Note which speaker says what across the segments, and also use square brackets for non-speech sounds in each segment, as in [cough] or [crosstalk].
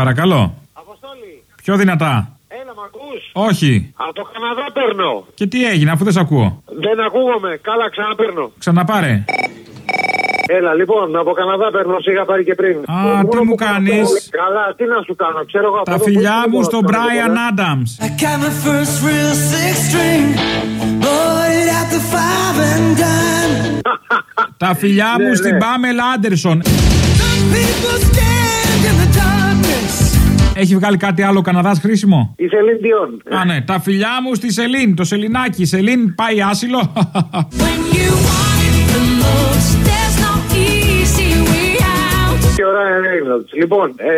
Speaker 1: Παρακαλώ.
Speaker 2: Αποστόλη,
Speaker 1: Πιο δυνατά.
Speaker 2: έλα μ' ακούς;
Speaker 1: Όχι.
Speaker 2: Από Καναδά παίρνω.
Speaker 1: Και τι έγινε, αφού δεν σε ακούω;
Speaker 2: Δεν ακούγομαι. Καλά, ξαναπαίρνω.
Speaker 1: Ξαναπάρε.
Speaker 2: Έλα, λοιπόν, από Καναδά παίρνω. Σε είχα πάρει και πριν.
Speaker 1: Α,
Speaker 2: Το
Speaker 1: τι
Speaker 2: μόνο
Speaker 1: μου
Speaker 2: που
Speaker 1: κάνεις;
Speaker 2: Καλά, τι να σου κάνω. Ξέρω εγώ από
Speaker 1: Τα
Speaker 2: εδώ που
Speaker 1: φιλιά
Speaker 2: είσαι,
Speaker 1: μου
Speaker 2: δεν
Speaker 1: στον
Speaker 2: μπορώ να σου κάνω
Speaker 1: Brian
Speaker 2: τίποτα.
Speaker 1: Adams.
Speaker 3: I got my first real six string, bought it at the five and dime.
Speaker 1: Τα φιλιά μου
Speaker 2: Ναι,
Speaker 1: στην
Speaker 2: ναι.
Speaker 1: Πάμελ Άντερσον. Έχει βγάλει κάτι άλλο Καναδάς χρήσιμο;
Speaker 2: Η Σελήν Διόν.
Speaker 1: Α, ναι. Τα φιλιά μου στη Σελήν. Το Σελινάκι. Η Σελήν πάει άσυλο. [laughs]
Speaker 4: When you want it the most,
Speaker 2: Και ο Ράιν Ρέινολτς. Λοιπόν, ε,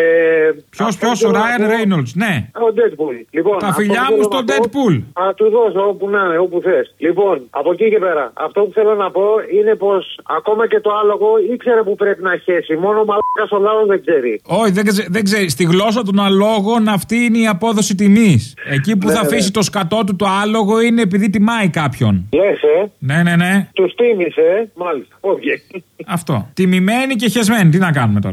Speaker 1: Ποιος,
Speaker 2: αυτό
Speaker 1: ποιος,
Speaker 2: θέλω
Speaker 1: ο
Speaker 2: να
Speaker 1: Ράιν
Speaker 2: πω-
Speaker 1: Ρέινολτ. Ναι.
Speaker 2: Ο Deadpool. Λοιπόν,
Speaker 1: Τα
Speaker 2: αυτό
Speaker 1: φιλιά
Speaker 2: που
Speaker 1: μου
Speaker 2: θέλω
Speaker 1: στον
Speaker 2: να πω-
Speaker 1: Deadpool.
Speaker 2: Α, του δώσω όπου να είναι, όπου θες. Λοιπόν, από εκεί και πέρα, αυτό που θέλω να πω είναι πως ακόμα και το άλογο ήξερε που πρέπει να χέσει. Μόνο ο μαλάκας ο λαό δεν ξέρει.
Speaker 1: Όχι, δεν, ξε- δεν ξέρει. Στη γλώσσα των αλόγων αυτή είναι η απόδοση τιμής. Εκεί που
Speaker 2: Ναι,
Speaker 1: θα
Speaker 2: ναι.
Speaker 1: αφήσει το σκατό του το άλογο είναι επειδή τιμάει κάποιον.
Speaker 2: Λες, ε,
Speaker 1: Ναι, ναι, ναι.
Speaker 2: τους τίμησε, ε. Μάλιστα. Όχι.
Speaker 1: Αυτό. Τιμημένη και χεσμένη. Τι να κάνουμε τώρα.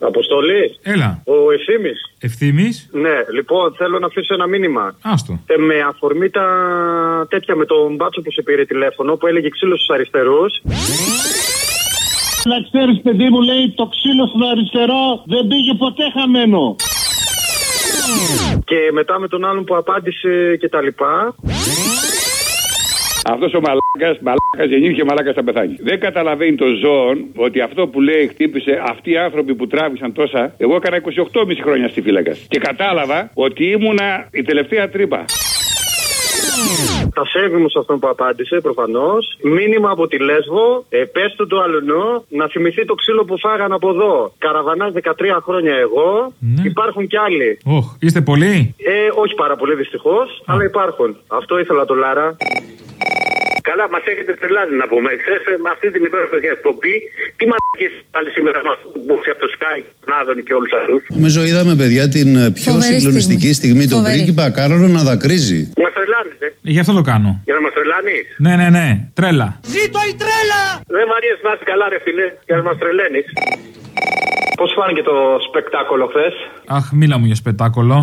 Speaker 2: Αποστολή.
Speaker 1: Έλα.
Speaker 2: Ο ευθύνη.
Speaker 1: Ευθύμης;
Speaker 2: Ναι, λοιπόν, θέλω να αφήσω ένα μήνυμα.
Speaker 1: Άστο.
Speaker 2: Ε, με αφορμή τα τέτοια με τον μπάτσο που σε πήρε τηλέφωνο που έλεγε ξύλος στους αριστερούς.
Speaker 5: Να ξέρεις, παιδί μου, λέει το ξύλο στον αριστερό δεν πήγε ποτέ χαμένο.
Speaker 2: Και μετά με τον άλλον που απάντησε και τα λοιπά.
Speaker 6: Αυτός ο μαλάκας, μαλάκας γεννήθηκε, μαλάκας θα πεθάνει. Δεν καταλαβαίνει το ζώο ότι αυτό που λέει χτύπησε αυτοί οι άνθρωποι που τράβησαν τόσα. Εγώ έκανα 28,5 χρόνια στη φύλακα. Και κατάλαβα ότι ήμουνα η τελευταία τρύπα.
Speaker 2: Τα σέβη μου σε αυτόν που απάντησε, προφανώς. Μήνυμα από τη Λέσβο. Ε, πες του του αλουνού να θυμηθεί το ξύλο που φάγαν από εδώ. Καραβανάς 13 χρόνια εγώ.
Speaker 1: Ναι.
Speaker 2: Υπάρχουν κι άλλοι.
Speaker 1: Όχ, είστε πολλοί;
Speaker 2: Ε, όχι πάρα πολύ δυστυχώς, αλλά υπάρχουν. Αυτό ήθελα το Λάρα. Καλά, μας έχετε τρελάνει να πούμε. Χθε με αυτή την υπέροχη εκπομπή, τι μαλακίες πάλι σήμερα μα που από το Sky, τον Άδωνη και όλους αυτούς.
Speaker 7: Νομίζω είδαμε, παιδιά, την ε, πιο
Speaker 8: Φοβερή
Speaker 7: συγκλονιστική στιγμή, τον
Speaker 8: Φοβερή.
Speaker 7: πρίγκιπα Κάρολο να δακρύζει.
Speaker 2: Μας τρελάνετε.
Speaker 1: Ε, Γι' αυτό το κάνω.
Speaker 2: Για να μας τρελάνεις.
Speaker 1: Ναι, ναι, ναι. Τρέλα.
Speaker 3: Ζήτω η τρέλα!
Speaker 2: Δεν μ' αρέσει να είσαι καλά, ρε φίλε, για να μας τρελαίνεις. Πώς φάνηκε το σπεκτάκολο χθες;
Speaker 1: Αχ, μίλα μου για σπετάκολο.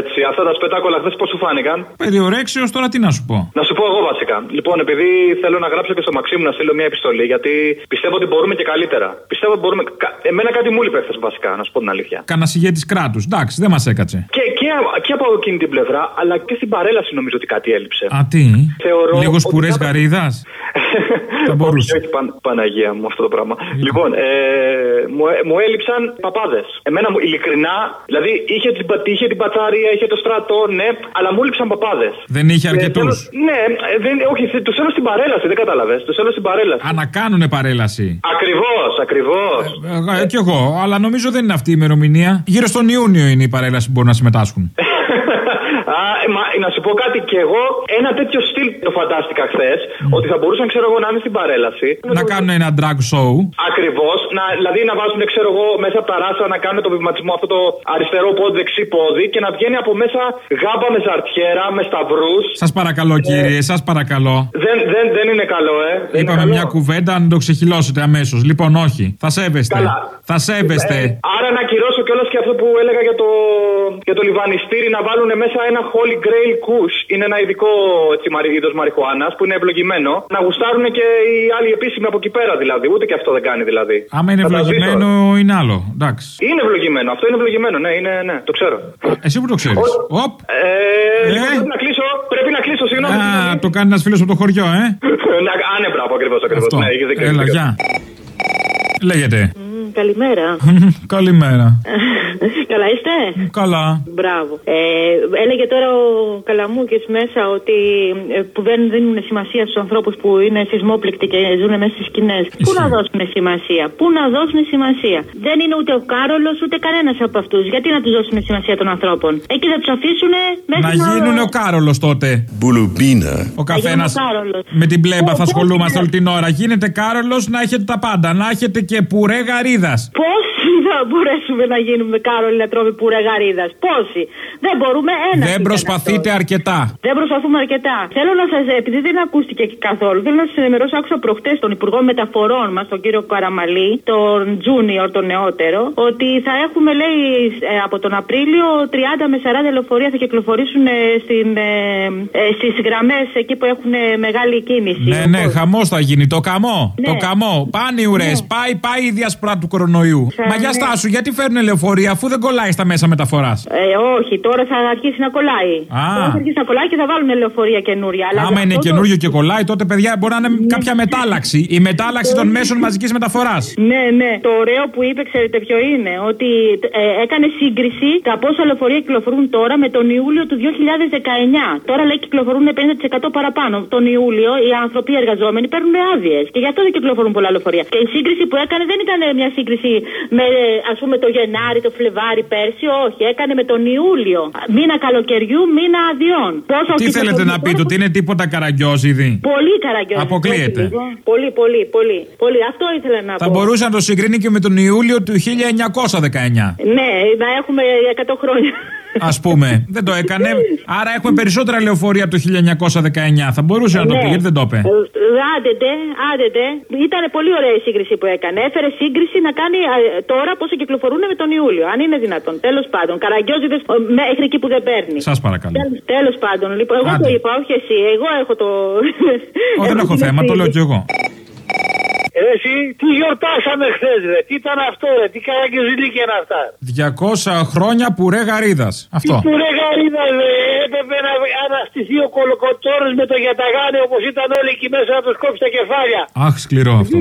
Speaker 2: Έτσι, αυτά τα σπεκτάκολα χθες πώς σου φάνηκαν;
Speaker 1: Περιορέξεως τώρα τι να σου πω.
Speaker 2: Να σου πω εγώ βασικά. Λοιπόν, επειδή θέλω να γράψω και στο Μαξίμου να στείλω μια επιστολή, γιατί πιστεύω ότι μπορούμε και καλύτερα. Πιστεύω ότι μπορούμε. κα- Εμένα κάτι μου λείπει χθες βασικά, να σου πω την αλήθεια.
Speaker 1: Κάνα ηγέτης κράτους. Εντάξει, δεν μας έκατσε.
Speaker 2: Και, και, και από εκείνη την πλευρά, αλλά και στην παρέλαση νομίζω ότι κάτι έλειψε.
Speaker 1: Α, τι;
Speaker 2: Θεωρώ
Speaker 1: Λίγο
Speaker 2: ότι
Speaker 1: σπουρές
Speaker 2: κάποια-
Speaker 1: γαρίδας; [laughs] Θα μπορούσε.
Speaker 2: Όχι, όχι, Παν- Παναγία μου αυτό το πράγμα. Λοιπόν, ε, μου, ε- μου έλειψαν παπάδες. Εμένα μου, ειλικρινά, δηλαδή είχε την, πα- είχε την πατσάρια, είχε το στρατό, ναι, αλλά μου έλειψαν παπάδες.
Speaker 1: Δεν είχε αρκετούς.
Speaker 2: Ναι, ε, δεν, όχι, τους θέλω στην παρέλαση, δεν κατάλαβες. Τους θέλω στην παρέλαση.
Speaker 1: Α, να κάνουνε παρέλαση.
Speaker 2: Ακριβώς, ακριβώς.
Speaker 1: Ε, κι εγώ, αλλά νομίζω δεν είναι αυτή η ημερομηνία. Γύρω στον Ιούνιο είναι η παρέλαση που μπορούν να συμμετάσχουν. [laughs]
Speaker 2: Α, ε, μα, να σου πω κάτι και εγώ, ένα τέτοιο στυλ το φαντάστηκα χθες, ότι θα μπορούσαν, ξέρω εγώ, να είναι στην παρέλαση.
Speaker 1: να κάνουν ένα drag show.
Speaker 2: Ακριβώς, δηλαδή να βάζουν, ξέρω εγώ, μέσα από τα ράσα να κάνουν το βηματισμό αυτό το αριστερό πόδι, δεξί πόδι και να βγαίνει από μέσα γάμπα με ζαρτιέρα, με σταυρούς.
Speaker 1: Σας παρακαλώ, κύριε, σας παρακαλώ.
Speaker 2: Δεν, δεν, δεν είναι καλό, ε. Δεν είναι
Speaker 1: Είπαμε
Speaker 2: καλό.
Speaker 1: μια κουβέντα να το ξεχυλώσετε αμέσως. Λοιπόν, όχι. Θα σέβεστε.
Speaker 2: Καλά.
Speaker 1: Θα σέβεστε.
Speaker 2: Ε, άρα να ακυρώσω κιόλας και αυτό που έλεγα για το, για το λιβανιστήρι να βάλουν μέσα ένα Holy Grail Kush. Είναι ένα ειδικό είδος μαριχουάνας που είναι ευλογημένο. Να γουστάρουν και οι άλλοι επίσημοι από εκεί πέρα δηλαδή. Ούτε και αυτό δεν κάνει δηλαδή.
Speaker 1: Άμα είναι
Speaker 2: Θα τα ζήσω.
Speaker 1: ευλογημένο, είναι άλλο. Εντάξει.
Speaker 2: Είναι ευλογημένο. Αυτό είναι ευλογημένο. Ναι, είναι, ναι, το ξέρω.
Speaker 1: Εσύ που το ξέρεις. Οπ.
Speaker 2: Ε, λοιπόν, πρέπει να κλείσω. Πρέπει να κλείσω, συγγνώμη.
Speaker 1: Α, το κάνει ένας φίλος από το χωριό, ε. [laughs]
Speaker 2: Να, α, ναι, μπράβο, ακριβώς.
Speaker 1: Αυτό.
Speaker 2: Ναι, έχεις δίκιο,
Speaker 1: Έλα,
Speaker 2: έχεις δίκιο.
Speaker 1: γεια. Λέγεται.
Speaker 8: Καλημέρα.
Speaker 1: Καλημέρα. [laughs]
Speaker 8: Καλά είστε;
Speaker 1: Καλά.
Speaker 8: Μπράβο. Ε, έλεγε τώρα ο Καλαμούκης μέσα ότι ε, που δεν δίνουν σημασία στους ανθρώπους που είναι σεισμόπληκτοι και ζουν μέσα στις σκηνές. Πού να δώσουν σημασία, πού να δώσουν σημασία; Δεν είναι ούτε ο Κάρολος ούτε κανένας από αυτούς. Γιατί να τους δώσουν σημασία των ανθρώπων; Εκεί θα τους αφήσουν μέσα
Speaker 1: Να γίνουν ο Κάρολος τότε.
Speaker 7: Μπουλουμπίνα.
Speaker 1: Ο καθένας
Speaker 8: γίνουν ο Κάρολος.
Speaker 1: με την πλέμπα θα
Speaker 8: Πώς
Speaker 1: ασχολούμαστε
Speaker 8: είναι;
Speaker 1: όλη την ώρα. Γίνεται Κάρολος να έχετε τα πάντα. Να έχετε και πουρέ γαρίδας.
Speaker 8: Πώς Πόσοι θα μπορέσουμε να γίνουμε Κάρολοι να τρώμε πουρέ γαρίδας; Πόσοι; Δεν μπορούμε ένα.
Speaker 1: Δεν προσπαθείτε αρκετά.
Speaker 8: Δεν προσπαθούμε αρκετά. Θέλω να σας, επειδή δεν ακούστηκε και καθόλου, θέλω να σας ενημερώσω. Άκουσα προχτές τον Υπουργό Μεταφορών μας, τον κύριο Καραμαλή, τον Junior, τον νεότερο, ότι θα έχουμε, λέει, ε, από τον Απρίλιο 30 με 40 λεωφορεία θα κυκλοφορήσουν ε, στην, ε, ε, στις γραμμές εκεί που έχουν ε, μεγάλη κίνηση.
Speaker 1: Ναι, ναι, χαμός θα γίνει. Το καμό.
Speaker 8: Ναι.
Speaker 1: Το καμό. Πάνε οι ουρές. Πάει, πάει η διασπρά του κορονοϊού.
Speaker 8: Θα-
Speaker 1: Μα για
Speaker 8: ναι.
Speaker 1: στάσου, γιατί φέρνουν λεωφορεία αφού δεν κολλάει στα μέσα μεταφοράς;
Speaker 8: Ε, όχι, τώρα θα αρχίσει να κολλάει.
Speaker 1: Α.
Speaker 8: Τώρα θα αρχίσει να κολλάει και θα βάλουν λεωφορεία καινούρια. Αλλά
Speaker 1: Άμα
Speaker 8: για
Speaker 1: είναι
Speaker 8: αυτό το-
Speaker 1: καινούριο και κολλάει, τότε παιδιά μπορεί να είναι κάποια μετάλλαξη. Η μετάλλαξη των μέσων μαζικής μεταφοράς.
Speaker 8: Ναι, ναι. Το ωραίο που είπε, ξέρετε ποιο είναι, ότι ε, έκανε σύγκριση τα πόσα λεωφορεία κυκλοφορούν τώρα με τον Ιούλιο του 2019. Τώρα λέει κυκλοφορούν 50% παραπάνω. Τον Ιούλιο οι άνθρωποι οι εργαζόμενοι παίρνουν άδειες και γι' αυτό δεν κυκλοφορούν πολλά λεωφορεία. Και η σύγκριση που έκανε δεν ήταν μια σύγκριση με ας πούμε το Γενάρη, το Φλεβάρι πέρσι, όχι. Έκανε με τον Ιούλιο. Μήνα καλοκαιριού, μήνα αδειών. Πόσο
Speaker 1: Τι θέλετε να πείτε, ότι είναι τίποτα καραγκιόζιδι.
Speaker 8: Πολύ καραγκιόζη.
Speaker 1: Αποκλείεται.
Speaker 8: Όχι λίγο. Πολύ, πολύ, πολύ. πολύ. Αυτό ήθελα να
Speaker 1: Θα
Speaker 8: πω.
Speaker 1: μπορούσε να το συγκρίνει και με τον Ιούλιο του 1919.
Speaker 8: Ναι, να έχουμε 100 χρόνια.
Speaker 1: Α πούμε. δεν το έκανε. Άρα έχουμε περισσότερα λεωφορεία από το 1919. Θα μπορούσε να το
Speaker 8: Ναι.
Speaker 1: πει, γιατί δεν το είπε.
Speaker 8: Ε, Άντετε, άντετε. Ήταν πολύ ωραία η σύγκριση που έκανε. Έφερε σύγκριση να κάνει ε, τώρα πόσο κυκλοφορούν με τον Ιούλιο. Αν είναι δυνατόν. Τέλος πάντων. Καραγκιόζηδε μέχρι εκεί που δεν παίρνει.
Speaker 1: Σας παρακαλώ.
Speaker 8: Τέλος πάντων. Λοιπόν, εγώ
Speaker 1: Άντε.
Speaker 8: το είπα, όχι εσύ. Εγώ έχω το.
Speaker 1: Ω, δεν έχω
Speaker 8: την
Speaker 1: θέμα, το
Speaker 8: ευθύνη.
Speaker 1: λέω κι εγώ.
Speaker 5: Ρε εσύ, τι γιορτάσαμε χθες, ρε; Τι ήταν αυτό, ρε; Τι καραγκιόζηλίκια είναι αυτά;
Speaker 1: 200 χρόνια που ρε γαρίδας. Αυτό.
Speaker 5: Που ρε γαρίδας, ρε; Έπρεπε να αναστηθεί ο κολοκοτόρος με το γιαταγάνι όπως ήταν όλοι εκεί μέσα να τους κόψει τα κεφάλια.
Speaker 1: Αχ, σκληρό αυτό.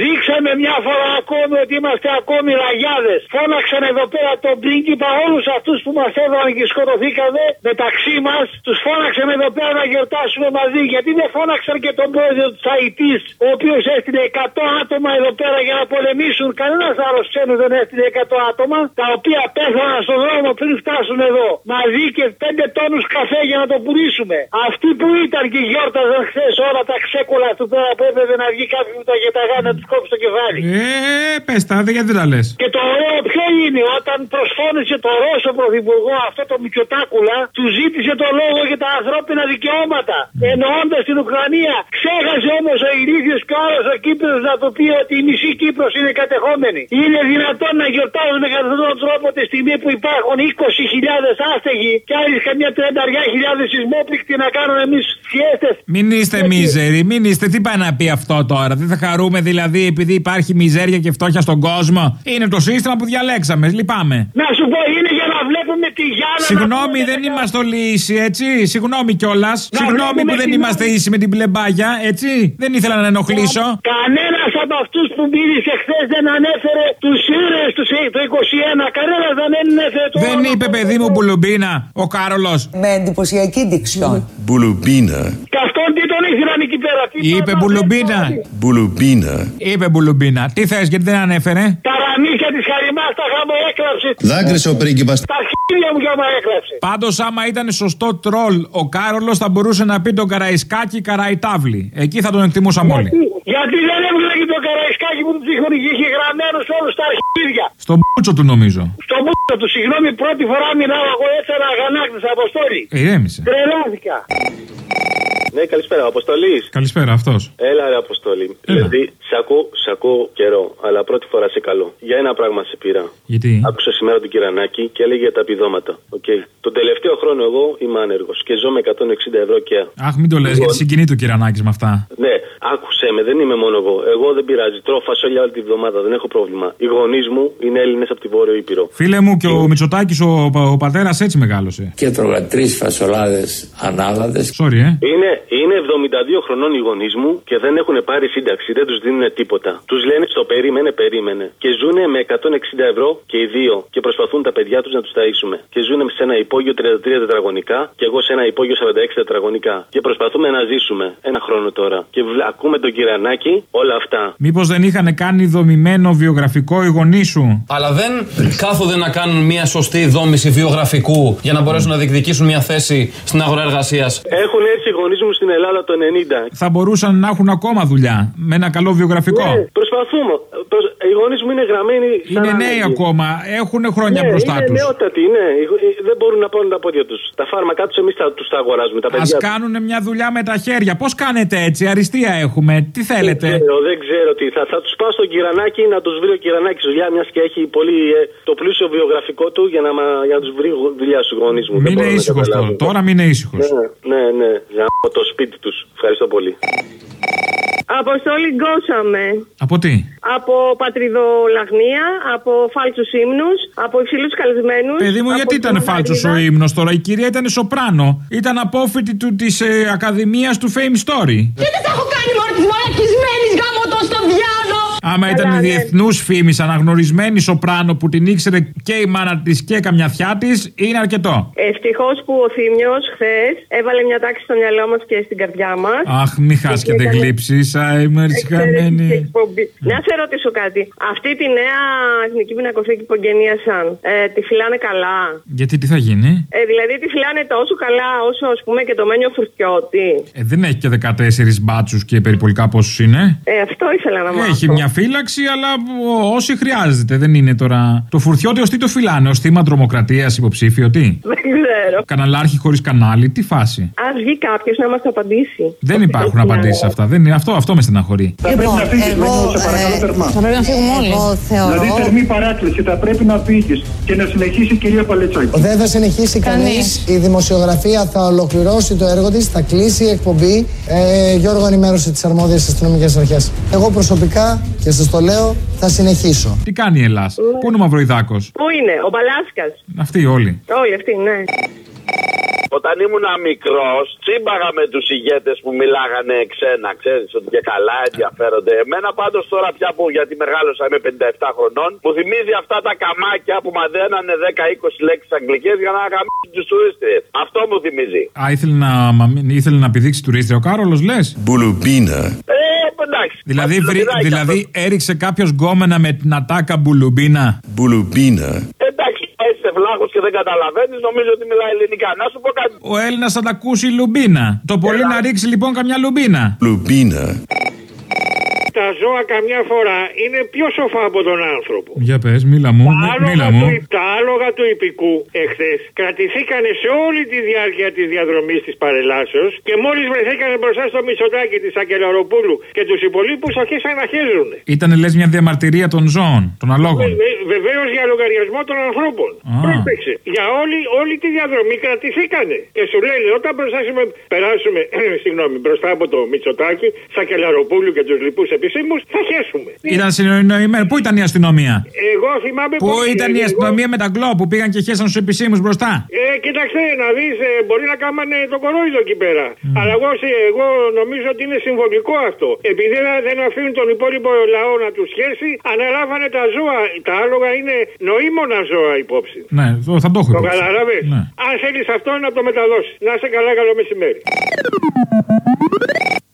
Speaker 5: Δείξαμε μια φορά ακόμη ότι είμαστε ακόμη ραγιάδες. Φώναξαν εδώ πέρα τον πρίγκιπα όλους αυτούς που μας έβαλαν και σκοτωθήκαμε μεταξύ μας. Τους φώναξαν εδώ πέρα να γιορτάσουμε μαζί. Γιατί δεν φώναξαν και τον πρόεδρο της Αϊτής, ο οποίος έστειλε 100 άτομα εδώ πέρα για να πολεμήσουν. Κανένας άλλος ξένος δεν έστειλε 100 άτομα, τα οποία πέθαναν στον δρόμο πριν φτάσουν εδώ. Μαζί και 5 τόνους καφέ για να το πουλήσουμε. Αυτοί που ήταν και γιόρταζαν χθες όλα τα ξέκολα του πέρα που έπρεπε να βγει κάποιος με τα γεταγάνα να του κόψει το κεφάλι.
Speaker 1: Ε, πες τα, δεν- γιατί δεν τα λες;
Speaker 5: Και το ωραίο ποιο είναι, όταν προσφώνησε το Ρώσο Πρωθυπουργό αυτό το Μητσοτάκουλα, του ζήτησε το λόγο για τα ανθρώπινα δικαιώματα. Εννοώντας την Ουκρανία. Ξέχασε όμως ο ηλίθιος και ο άλλος ο Κύπρος να του πει ότι η μισή Κύπρος είναι κατεχόμενη. Είναι δυνατόν να γιορτάζουμε κατά αυτόν τον τρόπο τη στιγμή που υπάρχουν 20.000 άστεγοι και άλλοι καμιά 30.000 σεισμόπληκτοι να κάνουν εμείς φιέστες.
Speaker 1: Μην είστε μίζεροι, μην είστε. Τι πάει να πει αυτό τώρα. Δεν θα χαρούμε δηλαδή επειδή υπάρχει μιζέρια και φτώχεια στον κόσμο. Είναι το σύστημα που διαλέξαμε. Λυπάμαι.
Speaker 5: Να σου πω, είναι για να βλέπουμε τη Γιάννα.
Speaker 1: Συγγνώμη,
Speaker 5: να πούμε
Speaker 1: δεν
Speaker 5: τα-
Speaker 1: είμαστε όλοι ίσοι, έτσι. Συγγνώμη κιόλας. Συγγνώμη
Speaker 5: βλέπουμε
Speaker 1: που δεν
Speaker 5: την-
Speaker 1: είμαστε ίσοι με την πλεμπάγια, έτσι. Δεν ήθελα να ενοχλήσω.
Speaker 5: Κανένας από αυτούς που μίλησε χθες δεν ανέφερε τους ήρωε του το 21. Κανένας δεν ανέφερε το
Speaker 1: Δεν
Speaker 5: όνομα
Speaker 1: είπε
Speaker 5: του-
Speaker 1: παιδί μου μπουλουμπίνα ο Κάρολος.
Speaker 9: με εντυπωσιακή δικτυόν.
Speaker 7: Μπουλουμπίνα.
Speaker 5: Και αυτόν τι τον ήθελαν εκεί πέρα. Τι
Speaker 1: Είπε
Speaker 5: είπαν,
Speaker 1: μπουλουμπίνα.
Speaker 7: Μπουλουμπίνα.
Speaker 1: Είπε μπουλουμπίνα. Τι θες, γιατί δεν ανέφερε;
Speaker 5: Τα ραμίσια της χαριμάς τα είχαμε έκλαψε.
Speaker 7: Δάκρυσε ο πρίγκιπας.
Speaker 5: Τα χίλια μου για μα έκλαψε.
Speaker 1: Πάντως, άμα ήταν σωστό τρόλ ο Κάρολος, θα μπορούσε να πει τον Καραϊσκάκη Καραϊτάβλη. Εκεί θα τον εκτιμούσαμε όλοι.
Speaker 5: Γιατί δεν έβγαλε και το καραϊσκάκι που του είχαν είχε γραμμένου όλους τα αρχίδια.
Speaker 1: Στον μπούτσο του νομίζω.
Speaker 5: Στο μπούτσο του, συγγνώμη, πρώτη φορά μιλάω εγώ έτσι ένα αγανάκτης αποστόλη.
Speaker 1: Ηρέμησε.
Speaker 5: Τρελάθηκα.
Speaker 10: Ναι, καλησπέρα, Αποστολής.
Speaker 1: Καλησπέρα, αυτός.
Speaker 10: Έλα, ρε Αποστολή. Δηλαδή, σε ακούω, σε ακούω καιρό, αλλά πρώτη φορά σε καλό. Για ένα πράγμα σε πήρα.
Speaker 1: Γιατί;
Speaker 10: Άκουσα σήμερα τον Κυρανάκη και έλεγε για τα επιδόματα. Okay. Τον τελευταίο χρόνο εγώ είμαι άνεργος και ζω με 160 ευρώ και.
Speaker 1: Αχ, μην το λες, γιατί συγκινεί το κυρανάκι με αυτά.
Speaker 10: Ναι, άκουσε με, δεν είμαι μόνο εγώ. Εγώ δεν πειράζει. Τρώω φασόλια όλη τη βδομάδα, δεν έχω πρόβλημα. Οι γονείς μου είναι Έλληνες από τη Βόρειο Ήπειρο.
Speaker 1: Φίλε μου και ο Μητσοτάκης, ο, ο πατέρας έτσι μεγάλωσε.
Speaker 11: και τρώγα τρεις φασολάδες ανάλαδες.
Speaker 1: Sorry, ε.
Speaker 10: Είναι, είναι 72 χρονών οι γονείς μου και δεν έχουν πάρει σύνταξη, δεν τους δίνουν τίποτα. Τους λένε στο περίμενε, περίμενε. Και ζουν με 160 ευρώ και οι δύο και προσπαθούν τα παιδιά τους να τους ταΐσουμε. Και ζουν σε ένα υπόγειο 33 τετραγωνικά και εγώ σε ένα υπόγειο 46 τετραγωνικά. Και προσπαθούμε να ζήσουμε ένα χρόνο τώρα. Και βλ- ακούμε τον κυρανάκι όλα αυτά.
Speaker 1: Μήπως δεν είχαν κάνει δομημένο βιογραφικό οι γονείς σου;
Speaker 12: Αλλά δεν κάθονται να κάνουν μια σωστή δόμηση βιογραφικού για να μπορέσουν να διεκδικήσουν μια θέση στην αγορά εργασίας.
Speaker 10: Έχουν έρθει οι γονείς μου στην Ελλάδα το 90.
Speaker 1: Θα μπορούσαν να έχουν ακόμα δουλειά. Με ένα καλό βιογραφικό;
Speaker 10: Ναι, προσπαθούμε. Προσ- Οι γονείς μου είναι γραμμένοι. σαν
Speaker 1: Είναι νέοι
Speaker 10: άνεργοι.
Speaker 1: Ακόμα, έχουν χρόνια
Speaker 10: ναι,
Speaker 1: μπροστά
Speaker 10: είναι
Speaker 1: τους.
Speaker 10: νεότατοι, ναι. Οι γο- ε, Δεν μπορούν να πάρουν τα πόδια τους. Τα φάρμακά τους εμείς τους τα αγοράζουμε. Τα
Speaker 1: Α
Speaker 10: παιδιά τους.
Speaker 1: κάνουν μια δουλειά με τα χέρια. Πώς κάνετε έτσι, αριστεία έχουμε. Τι θέλετε;
Speaker 10: Δεν ξέρω, δεν ξέρω τι. Θα, θα τους πάω στον Κυρανάκη να τους βρει ο Κυρανάκης δουλειά, μιας και έχει πολύ ε, το πλούσιο βιογραφικό του για να, μα- για να τους βρει δουλειά στους γονείς μου. Δεν
Speaker 1: Μην
Speaker 10: μπορώ
Speaker 1: είναι
Speaker 10: να
Speaker 1: ήσυχος
Speaker 10: καταλάβω.
Speaker 1: τώρα. Τώρα μην είναι ήσυχος.
Speaker 10: Ναι, ναι, ναι. Για το σπίτι τους. Ευχαριστώ πολύ.
Speaker 13: Αποστόλη γκώσαμε.
Speaker 1: Από τι;
Speaker 13: Από πατριδολαγνία, από φάλτσου ύμνους, από υψηλούς καλεσμένους.
Speaker 1: Παιδί μου, γιατί ήταν φάλτσο ο ύμνος τώρα; Η κυρία ήταν σοπράνο. Ήταν απόφοιτη του της ε, Ακαδημίας του Fame Story.
Speaker 4: Και δεν τα έχω κάνει μόνο της
Speaker 1: Άμα ήταν
Speaker 13: ναι.
Speaker 1: διεθνούς φήμης, αναγνωρισμένη σοπράνο που την ήξερε και η μάνα της και η καμιαθιά της, είναι αρκετό.
Speaker 13: Ευτυχώς που ο Θήμιο χθες έβαλε μια τάξη στο μυαλό μας και στην καρδιά μας.
Speaker 1: Αχ, μη χάσετε
Speaker 13: έκανε-
Speaker 1: γλύψει. Είμαι ρισχαμένη.
Speaker 13: Να σε ρωτήσω κάτι. Αυτή τη νέα εθνική πινακοθήκη που εγκαινίασαν, ε, τη φυλάνε καλά;
Speaker 1: Γιατί τι θα γίνει;
Speaker 13: Ε, δηλαδή τη φυλάνε τόσο καλά όσο ας πούμε και το μένιο φουρτιώτη.
Speaker 1: Ε, δεν έχει και 14 μπάτσους και περιπολικά πόσους είναι;
Speaker 13: Ε, αυτό ήθελα να μάθω.
Speaker 1: Έχει μια φύλαξη, αλλά ο- όσοι χρειάζεται. Δεν είναι τώρα. Το φουρτιώτη ω τι το φυλάνε, ω θύμα τρομοκρατία υποψήφιο, τι.
Speaker 13: Δεν ξέρω.
Speaker 1: Καναλάρχη χωρίς κανάλι, τι φάση.
Speaker 13: Α βγει κάποιος να μας απαντήσει.
Speaker 1: Δεν υπάρχουν απαντήσεις σε αυτά. Δεν είναι, αυτό, αυτό με στεναχωρεί.
Speaker 14: Θα πρέπει να φύγεις, Μένιο, σε παρακαλώ θερμά.
Speaker 15: Θα πρέπει να φύγουμε όλοι. Εγώ θεωρώ.
Speaker 14: Δηλαδή θερμή παράκληση, θα πρέπει να φύγεις και να συνεχίσει η κυρία Παλετσάκη.
Speaker 16: Δεν θα συνεχίσει κανείς. Η δημοσιογραφία θα ολοκληρώσει το έργο της, θα κλείσει η εκπομπή. Ε, Γιώργο, ενημέρωσε τις αρμόδιες αστυνομικές αρχές. Εγώ προσωπικά, και σας το λέω, θα συνεχίσω.
Speaker 1: Τι κάνει η Ελλάδα, Πού είναι ο Μαυροϊδάκος;
Speaker 13: Πού είναι, ο Μπαλάσκα.
Speaker 1: Αυτοί όλοι.
Speaker 13: Όλοι αυτοί, ναι.
Speaker 17: Όταν ήμουν μικρός, τσίμπαγα με τους ηγέτες που μιλάγανε ξένα. Ξέρεις ότι και καλά ενδιαφέρονται. Εμένα πάντως τώρα πια που γιατί μεγάλωσα είμαι 57 χρονών, μου θυμίζει αυτά τα καμάκια που μαδένανε 10-20 λέξεις αγγλικές για να γαμίσουν τους τουρίστες. Αυτό μου θυμίζει.
Speaker 1: Α, ήθελε να, μα- ήθελε να πηδήξει τουρίστρια ο Κάρολος, λες;
Speaker 7: Μπουλουμπίνα.
Speaker 17: Ε, εντάξει.
Speaker 1: Δηλαδή,
Speaker 17: Μας
Speaker 1: βρει-
Speaker 17: μιλάει
Speaker 1: δηλαδή έριξε κάποιος γκόμενα με την ατάκα μπουλουμπίνα;
Speaker 7: Μπουλουμπίνα.
Speaker 17: Εντάξει, είσαι βλάχο και δεν καταλαβαίνεις, νομίζω ότι μιλάει ελληνικά. Να σου πω κάτι.
Speaker 1: Ο Έλληνας θα τα ακούσει λουμπίνα. Το πολύ να ρίξει λοιπόν καμιά λουμπίνα.
Speaker 7: Λουμπίνα.
Speaker 18: Τα ζώα καμιά φορά είναι πιο σοφά από τον άνθρωπο.
Speaker 1: Για πες, μίλα μου,
Speaker 18: Τα
Speaker 1: μι-
Speaker 18: άλογα,
Speaker 1: μίλα
Speaker 18: του,
Speaker 1: μου.
Speaker 18: τα άλογα του υπηκού εχθές κρατηθήκανε σε όλη τη διάρκεια της διαδρομής της παρελάσεως και μόλις βρεθήκανε μπροστά στο Μητσοτάκι της Ακελαροπούλου και τους υπολείπους αρχίσαν να χέζουν.
Speaker 1: Ήταν λες μια διαμαρτυρία των ζώων, των αλόγων.
Speaker 18: Βεβαίως για λογαριασμό των ανθρώπων.
Speaker 1: Α.
Speaker 18: Πρόσεξε. Για όλη, όλη τη διαδρομή κρατηθήκανε. Και σου λένε όταν μπροστάσουμε, περάσουμε [clears throat] συγγνώμη, μπροστά από το Μητσοτάκι, Σακελαροπούλου και τους λοιπούς επισήμου, θα χέσουμε.
Speaker 1: Ήταν συνοημένο. Πού ήταν η αστυνομία;
Speaker 18: Εγώ θυμάμαι
Speaker 1: Πού
Speaker 18: πως-
Speaker 1: ήταν η
Speaker 18: εγώ-
Speaker 1: αστυνομία με τα γκλό που πήγαν και χέσαν στους επισήμους μπροστά;
Speaker 18: Ε, κοίταξε να δεις, μπορεί να κάμανε το κορόιδο εκεί πέρα. Αλλά εγώ, σε- εγώ νομίζω ότι είναι συμβολικό αυτό. Επειδή δεν, δεν αφήνουν τον υπόλοιπο λαό να τους σχέσει, αναλάβανε τα ζώα. Τα άλογα είναι νοήμονα ζώα υπόψη.
Speaker 1: Ναι, το- θα το έχω
Speaker 18: Το
Speaker 1: υπόψη.
Speaker 18: καταλάβει.
Speaker 1: Ναι.
Speaker 18: Αν θέλεις αυτό να το μεταδώσεις. Να σε καλά, καλό μεσημέρι.